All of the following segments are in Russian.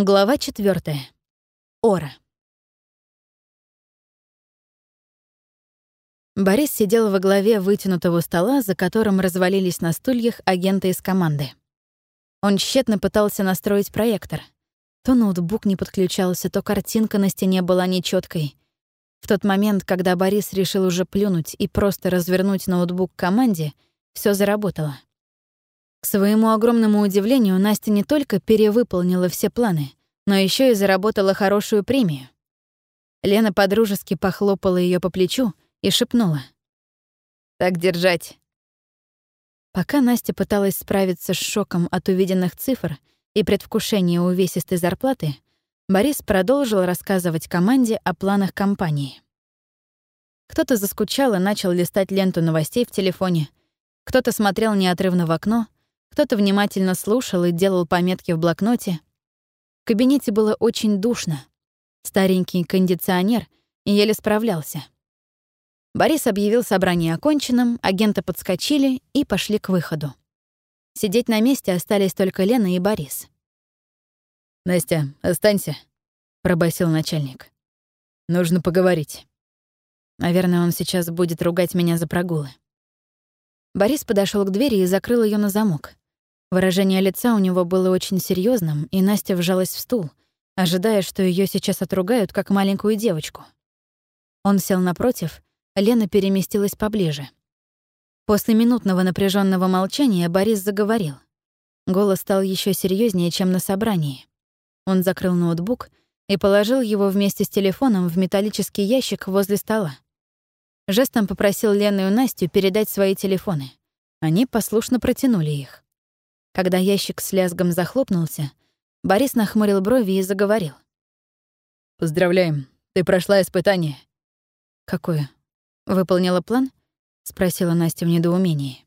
Глава четвертая. Ора. Борис сидел во главе вытянутого стола, за которым развалились на стульях агенты из команды. Он тщетно пытался настроить проектор. То ноутбук не подключался, то картинка на стене была нечеткой. В тот момент, когда Борис решил уже плюнуть и просто развернуть ноутбук к команде, все заработало. К своему огромному удивлению, Настя не только перевыполнила все планы, но еще и заработала хорошую премию. Лена подружески похлопала ее по плечу и шепнула. «Так держать». Пока Настя пыталась справиться с шоком от увиденных цифр и предвкушения увесистой зарплаты, Борис продолжил рассказывать команде о планах компании. Кто-то заскучал и начал листать ленту новостей в телефоне, кто-то смотрел неотрывно в окно — кто-то внимательно слушал и делал пометки в блокноте. В кабинете было очень душно. Старенький кондиционер еле справлялся. Борис объявил собрание оконченным, агенты подскочили и пошли к выходу. Сидеть на месте остались только Лена и Борис. «Настя, останься», — пробасил начальник. «Нужно поговорить». Наверное, он сейчас будет ругать меня за прогулы. Борис подошел к двери и закрыл ее на замок. Выражение лица у него было очень серьезным, и Настя вжалась в стул, ожидая, что ее сейчас отругают, как маленькую девочку. Он сел напротив, Лена переместилась поближе. После минутного напряженного молчания Борис заговорил. Голос стал еще серьезнее, чем на собрании. Он закрыл ноутбук и положил его вместе с телефоном в металлический ящик возле стола. Жестом попросил Лену и Настю передать свои телефоны. Они послушно протянули их. Когда ящик с лязгом захлопнулся, Борис нахмурил брови и заговорил. «Поздравляем, ты прошла испытание». «Какое? Выполнила план?» — спросила Настя в недоумении.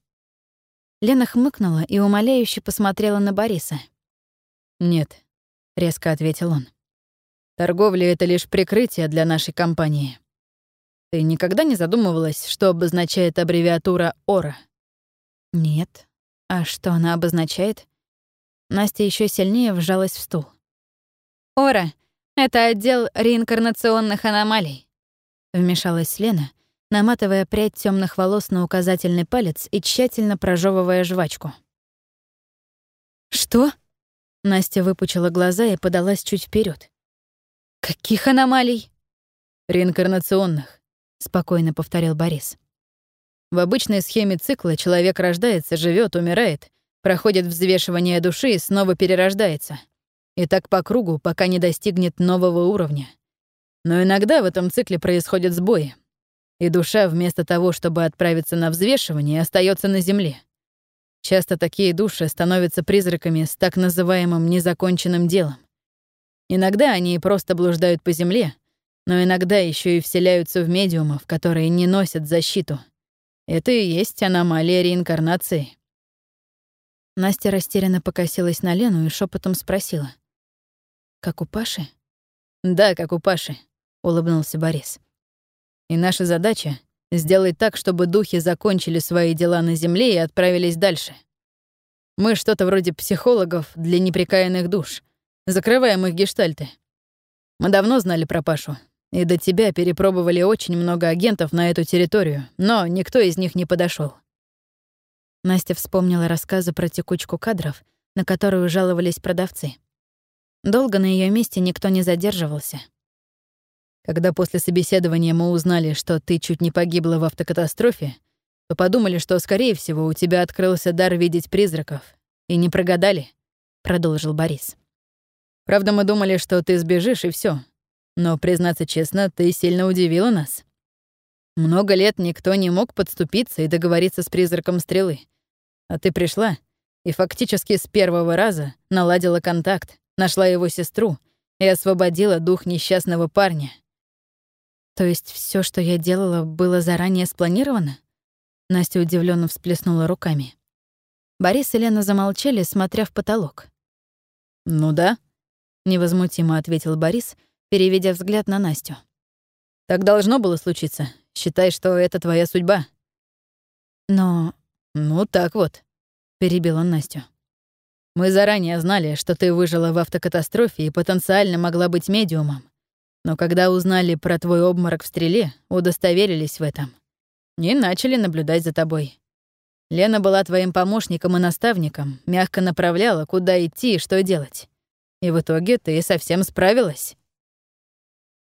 Лена хмыкнула и умоляюще посмотрела на Бориса. «Нет», — резко ответил он. «Торговля — это лишь прикрытие для нашей компании. Ты никогда не задумывалась, что обозначает аббревиатура ОРА? Нет. А что она обозначает? Настя еще сильнее вжалась в стул. «Ора — это отдел реинкарнационных аномалий», — вмешалась Лена, наматывая прядь темных волос на указательный палец и тщательно прожевывая жвачку. «Что?» — Настя выпучила глаза и подалась чуть вперед. «Каких аномалий?» «Реинкарнационных спокойно повторил Борис. В обычной схеме цикла человек рождается, живет, умирает, проходит взвешивание души и снова перерождается. И так по кругу, пока не достигнет нового уровня. Но иногда в этом цикле происходят сбои, и душа вместо того, чтобы отправиться на взвешивание, остается на земле. Часто такие души становятся призраками с так называемым незаконченным делом. Иногда они просто блуждают по земле, но иногда еще и вселяются в медиумов, которые не носят защиту. Это и есть аномалия реинкарнации. Настя растерянно покосилась на Лену и шепотом спросила. «Как у Паши?» «Да, как у Паши», — улыбнулся Борис. «И наша задача — сделать так, чтобы духи закончили свои дела на Земле и отправились дальше. Мы что-то вроде психологов для неприкаянных душ, закрываем их гештальты. Мы давно знали про Пашу, и до тебя перепробовали очень много агентов на эту территорию, но никто из них не подошел. Настя вспомнила рассказы про текучку кадров, на которую жаловались продавцы. Долго на ее месте никто не задерживался. Когда после собеседования мы узнали, что ты чуть не погибла в автокатастрофе, то подумали, что, скорее всего, у тебя открылся дар видеть призраков. И не прогадали, — продолжил Борис. Правда, мы думали, что ты сбежишь, и все, но, признаться честно, ты сильно удивила нас. Много лет никто не мог подступиться и договориться с призраком стрелы. А ты пришла и фактически с первого раза наладила контакт, нашла его сестру и освободила дух несчастного парня. То есть все, что я делала, было заранее спланировано? Настя удивленно всплеснула руками. Борис и Лена замолчали, смотря в потолок. «Ну да», — невозмутимо ответил Борис, — переведя взгляд на Настю. «Так должно было случиться. Считай, что это твоя судьба». «Но...» «Ну, так вот», — перебил он Настю. Мы заранее знали, что ты выжила в автокатастрофе и потенциально могла быть медиумом. Но когда узнали про твой обморок в стреле, удостоверились в этом. И начали наблюдать за тобой. Лена была твоим помощником и наставником, мягко направляла, куда идти и что делать. И в итоге ты совсем справилась.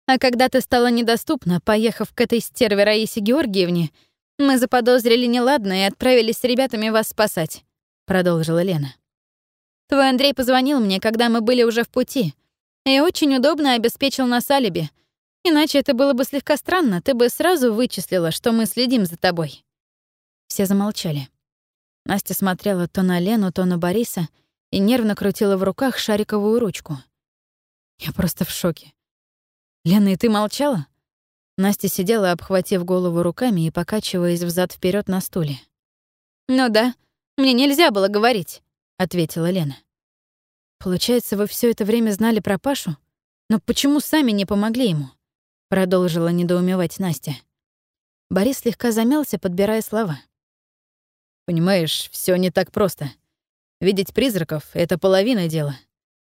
А когда ты стала недоступна, поехав к этой стерве Раисе Георгиевне, мы заподозрили неладное и отправились с ребятами вас спасать», — продолжила Лена. «Твой Андрей позвонил мне, когда мы были уже в пути, и очень удобно обеспечил нас алиби. Иначе это было бы слегка странно, ты бы сразу вычислила, что мы следим за тобой». Все замолчали. Настя смотрела то на Лену, то на Бориса и нервно крутила в руках шариковую ручку. Я просто в шоке. «Лена, и ты молчала?» Настя сидела, обхватив голову руками и покачиваясь взад вперед на стуле. «Ну да, мне нельзя было говорить», — ответила Лена. «Получается, вы все это время знали про Пашу? Но почему сами не помогли ему?» — продолжила недоумевать Настя. Борис слегка замялся, подбирая слова. «Понимаешь, все не так просто. Видеть призраков — это половина дела.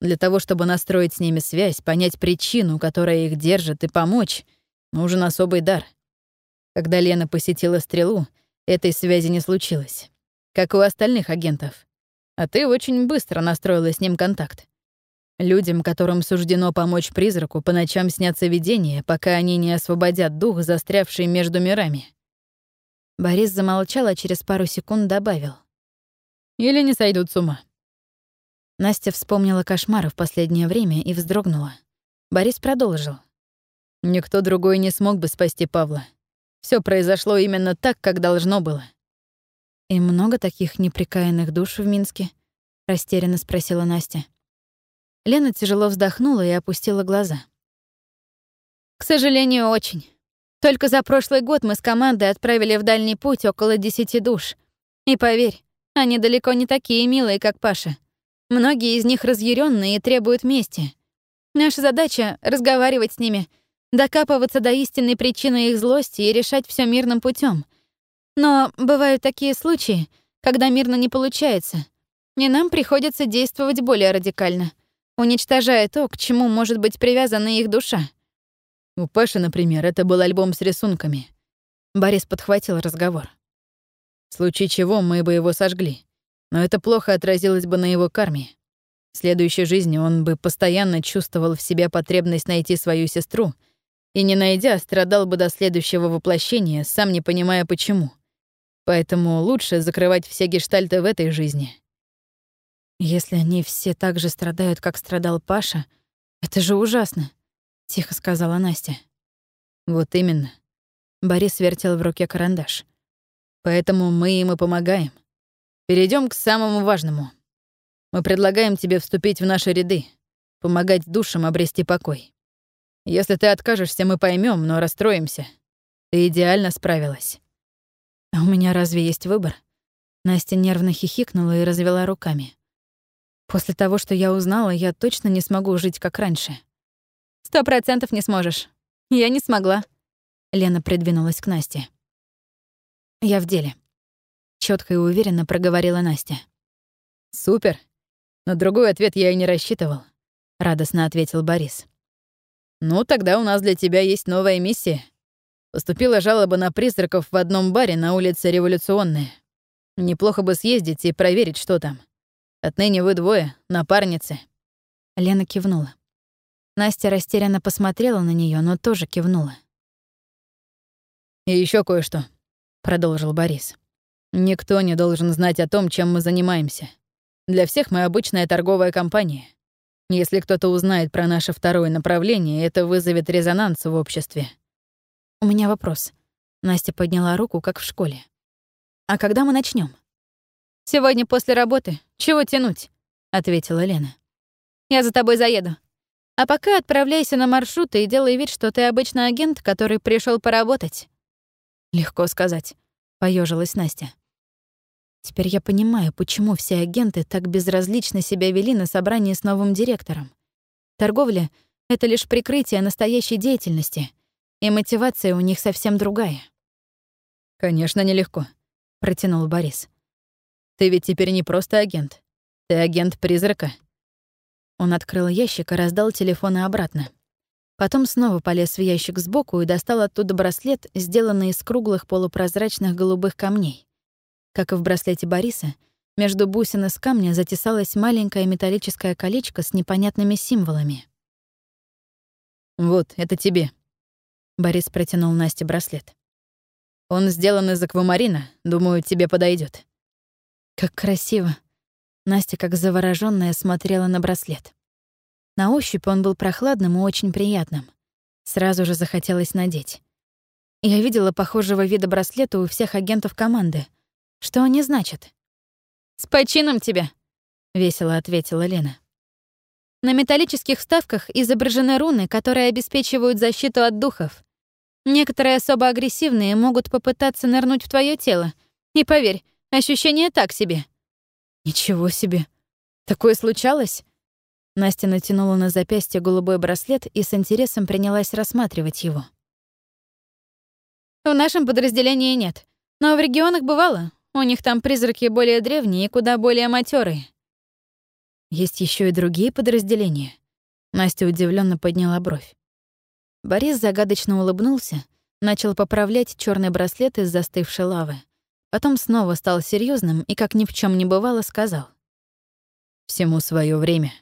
Для того, чтобы настроить с ними связь, понять причину, которая их держит, и помочь, нужен особый дар. Когда Лена посетила стрелу, этой связи не случилось, как у остальных агентов. А ты очень быстро настроила с ним контакт. Людям, которым суждено помочь призраку, по ночам снятся видения, пока они не освободят дух, застрявший между мирами. Борис замолчал, а через пару секунд добавил. Или не сойдут с ума. Настя вспомнила кошмары в последнее время и вздрогнула. Борис продолжил. Никто другой не смог бы спасти Павла. Все произошло именно так, как должно было. «И много таких неприкаянных душ в Минске?» — растерянно спросила Настя. Лена тяжело вздохнула и опустила глаза. «К сожалению, очень. Только за прошлый год мы с командой отправили в дальний путь около десяти душ. И поверь, они далеко не такие милые, как Паша. Многие из них разъяренные и требуют мести. Наша задача — разговаривать с ними, докапываться до истинной причины их злости и решать все мирным путем. Но бывают такие случаи, когда мирно не получается, и нам приходится действовать более радикально, уничтожая то, к чему может быть привязана их душа. У Паши, например, это был альбом с рисунками. Борис подхватил разговор. В случае чего мы бы его сожгли но это плохо отразилось бы на его карме. В следующей жизни он бы постоянно чувствовал в себе потребность найти свою сестру и, не найдя, страдал бы до следующего воплощения, сам не понимая почему. Поэтому лучше закрывать все гештальты в этой жизни. «Если они все так же страдают, как страдал Паша, это же ужасно», — тихо сказала Настя. «Вот именно». Борис вертел в руке карандаш. «Поэтому мы им и помогаем. Перейдем к самому важному. Мы предлагаем тебе вступить в наши ряды, помогать душам обрести покой. Если ты откажешься, мы поймем, но расстроимся. Ты идеально справилась. А у меня разве есть выбор? Настя нервно хихикнула и развела руками. После того, что я узнала, я точно не смогу жить как раньше. Сто процентов не сможешь. Я не смогла. Лена придвинулась к Насте. Я в деле четко и уверенно проговорила Настя. Супер. На другой ответ я и не рассчитывал, радостно ответил Борис. Ну, тогда у нас для тебя есть новая миссия. Поступила жалоба на призраков в одном баре на улице Революционная. Неплохо бы съездить и проверить, что там. Отныне вы двое, напарницы. Лена кивнула. Настя растерянно посмотрела на нее, но тоже кивнула. «И еще кое-что», — продолжил Борис. Никто не должен знать о том, чем мы занимаемся. Для всех мы обычная торговая компания. Если кто-то узнает про наше второе направление, это вызовет резонанс в обществе. У меня вопрос. Настя подняла руку, как в школе. А когда мы начнем? Сегодня после работы. Чего тянуть? ответила Лена. Я за тобой заеду. А пока отправляйся на маршрут и делай вид, что ты обычный агент, который пришел поработать. Легко сказать, поежилась Настя. Теперь я понимаю, почему все агенты так безразлично себя вели на собрании с новым директором. Торговля — это лишь прикрытие настоящей деятельности, и мотивация у них совсем другая. «Конечно, нелегко», — протянул Борис. «Ты ведь теперь не просто агент. Ты агент призрака?» Он открыл ящик и раздал телефоны обратно. Потом снова полез в ящик сбоку и достал оттуда браслет, сделанный из круглых полупрозрачных голубых камней. Как и в браслете Бориса, между бусин из камня затесалось маленькое металлическое колечко с непонятными символами. «Вот, это тебе». Борис протянул Насте браслет. «Он сделан из аквамарина. Думаю, тебе подойдет. «Как красиво!» Настя, как заворожённая, смотрела на браслет. На ощупь он был прохладным и очень приятным. Сразу же захотелось надеть. Я видела похожего вида браслета у всех агентов команды. Что они значат? «С почином тебя!» — весело ответила Лена. На металлических вставках изображены руны, которые обеспечивают защиту от духов. Некоторые особо агрессивные могут попытаться нырнуть в твое тело. И поверь, ощущение так себе. Ничего себе. Такое случалось? Настя натянула на запястье голубой браслет и с интересом принялась рассматривать его. В нашем подразделении нет, но в регионах бывало. У них там призраки более древние и куда более матерые. Есть еще и другие подразделения. Настя удивленно подняла бровь. Борис загадочно улыбнулся, начал поправлять черный браслет из застывшей лавы. Потом снова стал серьезным и, как ни в чем не бывало, сказал. «Всему свое время».